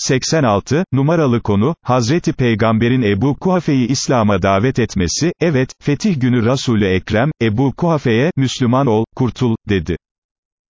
86, numaralı konu, Hazreti Peygamber'in Ebu Kuhafe'yi İslam'a davet etmesi, evet, fetih günü Resul-i Ekrem, Ebu Kuhafe'ye, Müslüman ol, kurtul, dedi.